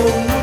Oh.